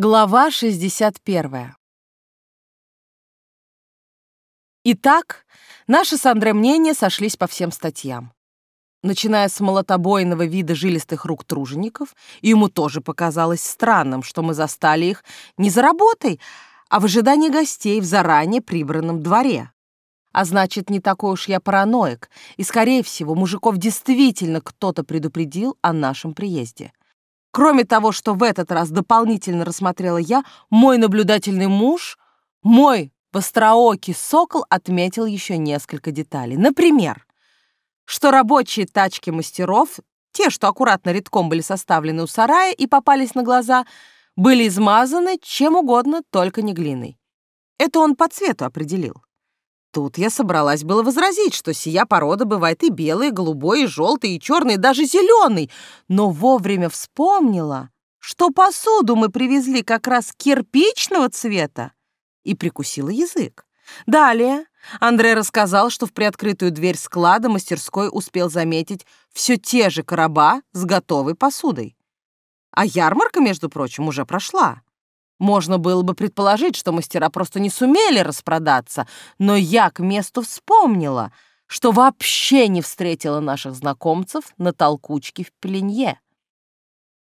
Глава 61. Итак, наши с Андре мнения сошлись по всем статьям. Начиная с молотобойного вида жилистых рук тружеников, ему тоже показалось странным, что мы застали их не за работой, а в ожидании гостей в заранее прибранном дворе. А значит, не такой уж я параноик, и, скорее всего, мужиков действительно кто-то предупредил о нашем приезде. Кроме того, что в этот раз дополнительно рассмотрела я, мой наблюдательный муж, мой востроокий сокол отметил еще несколько деталей. Например, что рабочие тачки мастеров, те, что аккуратно редком были составлены у сарая и попались на глаза, были измазаны чем угодно, только не глиной. Это он по цвету определил. Тут я собралась было возразить, что сия порода бывает и белой, и голубой, и желтой, и черной, и даже зеленой, но вовремя вспомнила, что посуду мы привезли как раз кирпичного цвета, и прикусила язык. Далее Андрей рассказал, что в приоткрытую дверь склада мастерской успел заметить все те же короба с готовой посудой. А ярмарка, между прочим, уже прошла. Можно было бы предположить, что мастера просто не сумели распродаться, но я к месту вспомнила, что вообще не встретила наших знакомцев на толкучке в Пеленье.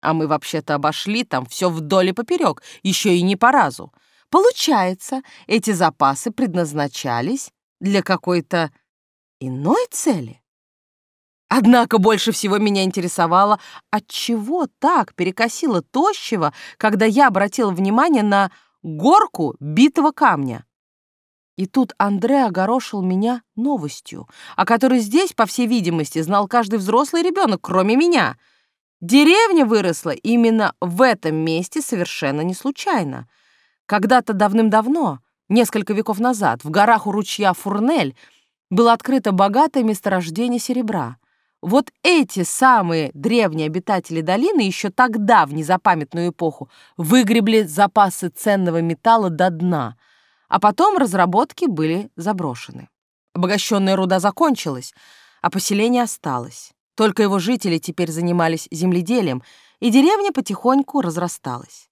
А мы вообще-то обошли там все вдоль и поперек, еще и не по разу. Получается, эти запасы предназначались для какой-то иной цели. Однако больше всего меня интересовало, от чего так перекосило тощего, когда я обратила внимание на горку битого камня. И тут Андре огорошил меня новостью, о которой здесь, по всей видимости, знал каждый взрослый ребенок, кроме меня. Деревня выросла именно в этом месте совершенно не случайно. Когда-то давным-давно, несколько веков назад, в горах у ручья Фурнель было открыто богатое месторождение серебра. Вот эти самые древние обитатели долины еще тогда, в незапамятную эпоху, выгребли запасы ценного металла до дна, а потом разработки были заброшены. Обогащенная руда закончилась, а поселение осталось. Только его жители теперь занимались земледелием, и деревня потихоньку разрасталась.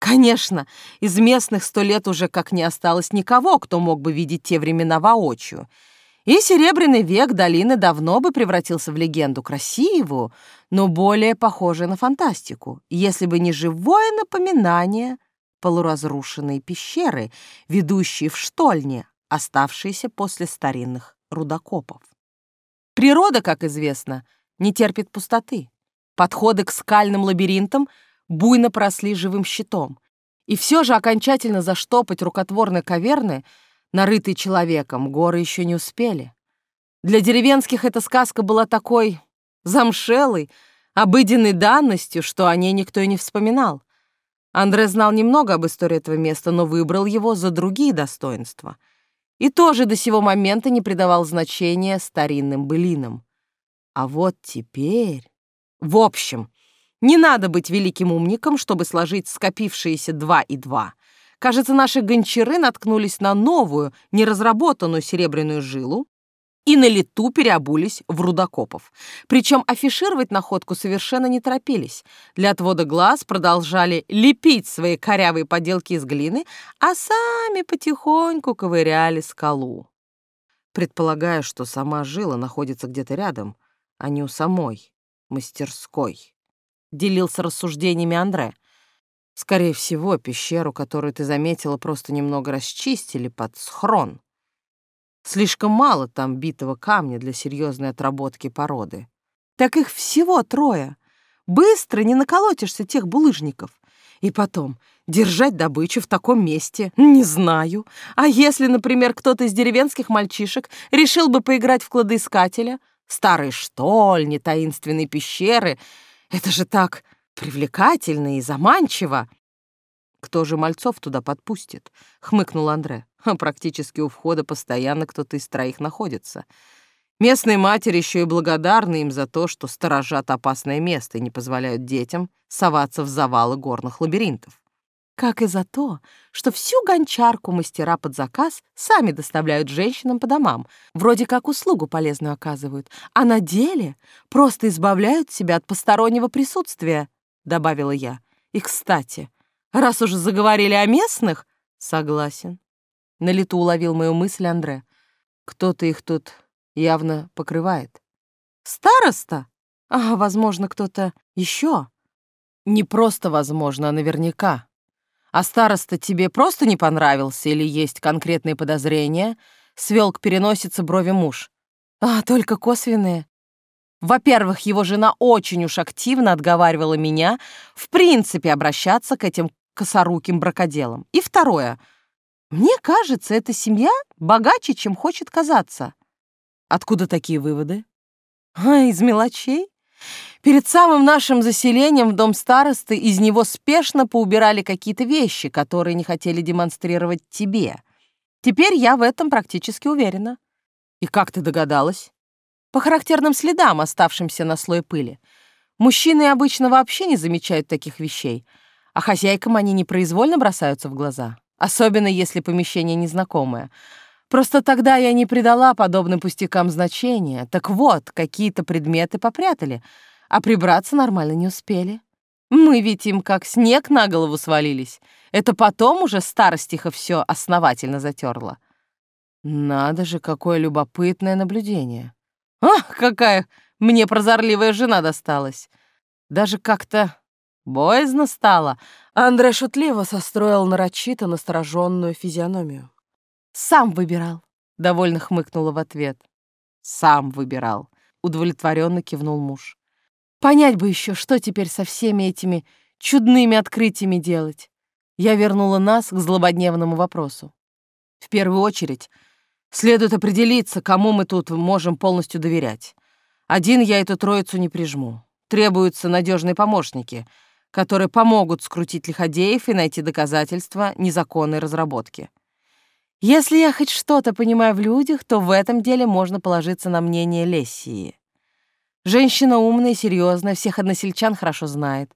Конечно, из местных сто лет уже как не осталось никого, кто мог бы видеть те времена воочию — и Серебряный век долины давно бы превратился в легенду красивую, но более похожую на фантастику, если бы не живое напоминание полуразрушенной пещеры, ведущей в штольне, оставшиеся после старинных рудокопов. Природа, как известно, не терпит пустоты. Подходы к скальным лабиринтам буйно просли живым щитом. И все же окончательно заштопать рукотворные каверны — нарытый человеком, горы еще не успели. Для деревенских эта сказка была такой замшелой, обыденной данностью, что о ней никто и не вспоминал. Андре знал немного об истории этого места, но выбрал его за другие достоинства. И тоже до сего момента не придавал значения старинным былинам. А вот теперь... В общем, не надо быть великим умником, чтобы сложить скопившиеся два и два — Кажется, наши гончары наткнулись на новую, неразработанную серебряную жилу и на лету переобулись в рудокопов. Причем афишировать находку совершенно не торопились. Для отвода глаз продолжали лепить свои корявые поделки из глины, а сами потихоньку ковыряли скалу. Предполагая, что сама жила находится где-то рядом, а не у самой мастерской. Делился рассуждениями Андре. Скорее всего, пещеру, которую ты заметила, просто немного расчистили под схрон. Слишком мало там битого камня для серьезной отработки породы. Так их всего трое. Быстро не наколотишься тех булыжников. И потом, держать добычу в таком месте, не знаю. А если, например, кто-то из деревенских мальчишек решил бы поиграть в кладоискателя? Старые штольни, таинственные пещеры. Это же так привлекательно и заманчиво. Кто же мальцов туда подпустит? Хмыкнул Андре. Практически у входа постоянно кто-то из троих находится. Местные матери еще и благодарны им за то, что сторожат опасное место и не позволяют детям соваться в завалы горных лабиринтов. Как и за то, что всю гончарку мастера под заказ сами доставляют женщинам по домам, вроде как услугу полезную оказывают, а на деле просто избавляют себя от постороннего присутствия, — добавила я. И, кстати, Раз уж заговорили о местных, согласен. На лету уловил мою мысль Андре. Кто-то их тут явно покрывает. Староста? А, возможно, кто-то еще. Не просто возможно, а наверняка. А староста тебе просто не понравился или есть конкретные подозрения? Свел к переносице брови муж. А, только косвенные. Во-первых, его жена очень уж активно отговаривала меня в принципе обращаться к этим косоруким бракоделам. И второе. Мне кажется, эта семья богаче, чем хочет казаться. Откуда такие выводы? А, из мелочей. Перед самым нашим заселением в дом старосты из него спешно поубирали какие-то вещи, которые не хотели демонстрировать тебе. Теперь я в этом практически уверена. И как ты догадалась? По характерным следам, оставшимся на слой пыли. Мужчины обычно вообще не замечают таких вещей, а хозяйкам они непроизвольно бросаются в глаза, особенно если помещение незнакомое — Просто тогда я не придала подобным пустякам значения. Так вот, какие-то предметы попрятали, а прибраться нормально не успели. Мы ведь им как снег на голову свалились. Это потом уже старостиха все основательно затерла. Надо же, какое любопытное наблюдение. Ах, какая мне прозорливая жена досталась. Даже как-то боязно стало. Андре шутливо состроил нарочито настороженную физиономию. Сам выбирал. Довольно хмыкнула в ответ. Сам выбирал. Удовлетворенно кивнул муж. Понять бы еще, что теперь со всеми этими чудными открытиями делать. Я вернула нас к злободневному вопросу. В первую очередь, следует определиться, кому мы тут можем полностью доверять. Один я эту троицу не прижму. Требуются надежные помощники, которые помогут скрутить лиходеев и найти доказательства незаконной разработки. Если я хоть что-то понимаю в людях, то в этом деле можно положиться на мнение Лессии. Женщина умная и серьезная, всех односельчан хорошо знает.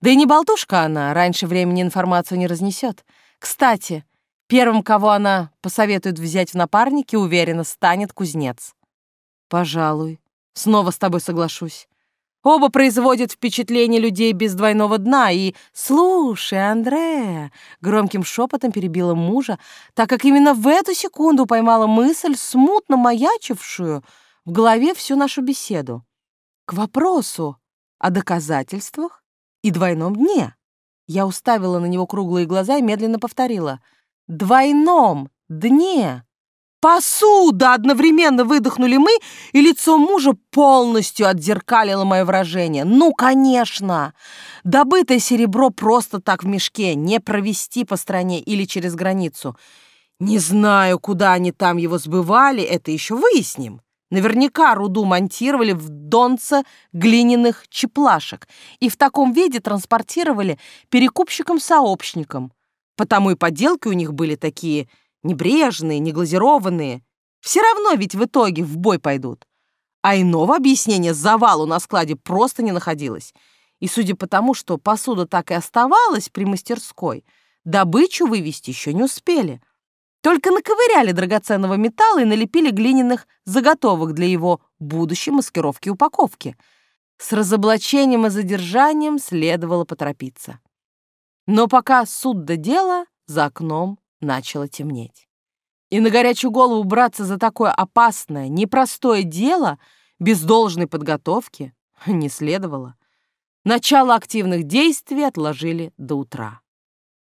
Да и не болтушка она, раньше времени информацию не разнесет. Кстати, первым, кого она посоветует взять в напарники, уверенно станет кузнец. Пожалуй, снова с тобой соглашусь. Оба производят впечатление людей без двойного дна и «Слушай, Андре!» громким шепотом перебила мужа, так как именно в эту секунду поймала мысль, смутно маячившую в голове всю нашу беседу. К вопросу о доказательствах и двойном дне. Я уставила на него круглые глаза и медленно повторила. «Двойном дне!» «Посуда!» — одновременно выдохнули мы, и лицо мужа полностью отзеркалило мое выражение. «Ну, конечно! Добытое серебро просто так в мешке, не провести по стране или через границу. Не знаю, куда они там его сбывали, это еще выясним. Наверняка руду монтировали в донце глиняных чеплашек и в таком виде транспортировали перекупщикам-сообщникам. Потому и поделки у них были такие – Небрежные, неглазированные. Все равно ведь в итоге в бой пойдут. А иного объяснения завалу на складе просто не находилось. И судя по тому, что посуда так и оставалась при мастерской, добычу вывести еще не успели. Только наковыряли драгоценного металла и налепили глиняных заготовок для его будущей маскировки и упаковки. С разоблачением и задержанием следовало поторопиться. Но пока суд до дела, за окном начало темнеть. И на горячую голову браться за такое опасное, непростое дело без должной подготовки не следовало. Начало активных действий отложили до утра.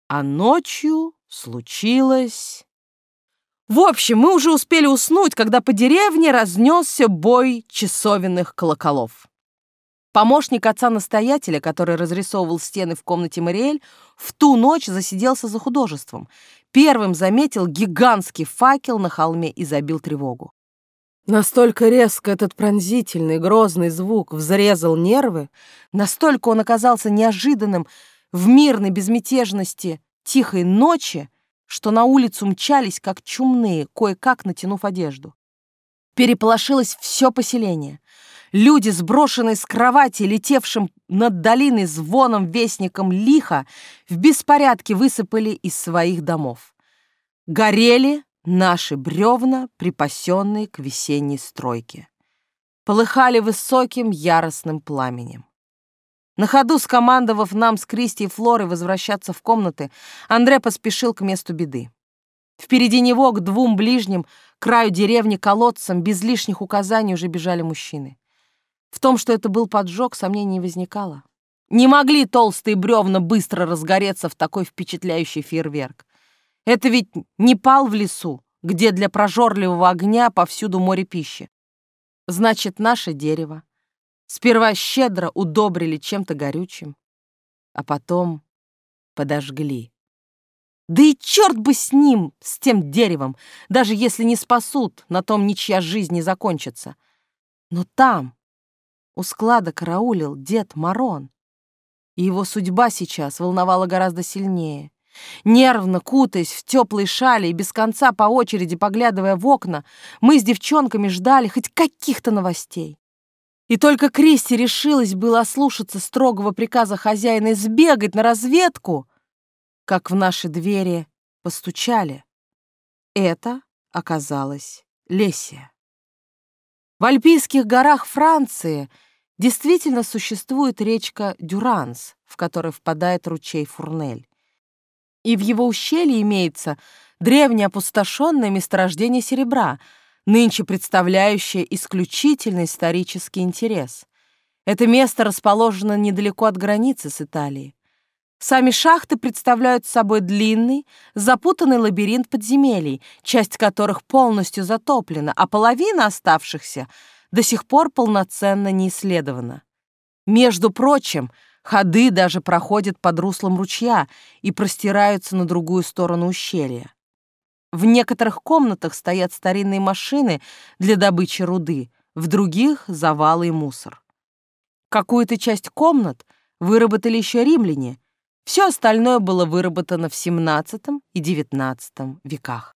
А ночью случилось... В общем, мы уже успели уснуть, когда по деревне разнесся бой часовенных колоколов. Помощник отца-настоятеля, который разрисовывал стены в комнате Мариэль, в ту ночь засиделся за художеством первым заметил гигантский факел на холме и забил тревогу. Настолько резко этот пронзительный, грозный звук взрезал нервы, настолько он оказался неожиданным в мирной безмятежности тихой ночи, что на улицу мчались, как чумные, кое-как натянув одежду. Переполошилось все поселение. Люди, сброшенные с кровати, летевшим над долиной звоном вестником лиха, в беспорядке высыпали из своих домов. Горели наши бревна, припасенные к весенней стройке. Полыхали высоким яростным пламенем. На ходу, скомандовав нам с Кристи и Флорой возвращаться в комнаты, Андре поспешил к месту беды. Впереди него, к двум ближним, краю деревни колодцам, без лишних указаний уже бежали мужчины. В том, что это был поджог, сомнений не возникало. Не могли толстые бревна быстро разгореться в такой впечатляющий фейерверк. Это ведь не пал в лесу, где для прожорливого огня повсюду море пищи. Значит, наше дерево, Сперва щедро удобрили чем-то горючим, а потом подожгли. Да и черт бы с ним, с тем деревом, даже если не спасут, на том ничья жизнь не закончится. Но там, у склада караулил дед Марон, и его судьба сейчас волновала гораздо сильнее. Нервно кутаясь в теплые шали и без конца по очереди поглядывая в окна, мы с девчонками ждали хоть каких-то новостей. И только Кристи решилась было ослушаться строгого приказа хозяина сбегать на разведку, как в наши двери постучали. Это оказалась Лесия. В Альпийских горах Франции действительно существует речка Дюранс, в которой впадает ручей Фурнель. И в его ущелье имеется древнее опустошенное месторождение серебра — нынче представляющее исключительный исторический интерес. Это место расположено недалеко от границы с Италией. Сами шахты представляют собой длинный, запутанный лабиринт подземелий, часть которых полностью затоплена, а половина оставшихся до сих пор полноценно не исследована. Между прочим, ходы даже проходят под руслом ручья и простираются на другую сторону ущелья. В некоторых комнатах стоят старинные машины для добычи руды, в других — завалы и мусор. Какую-то часть комнат выработали еще римляне, все остальное было выработано в XVII и XIX веках.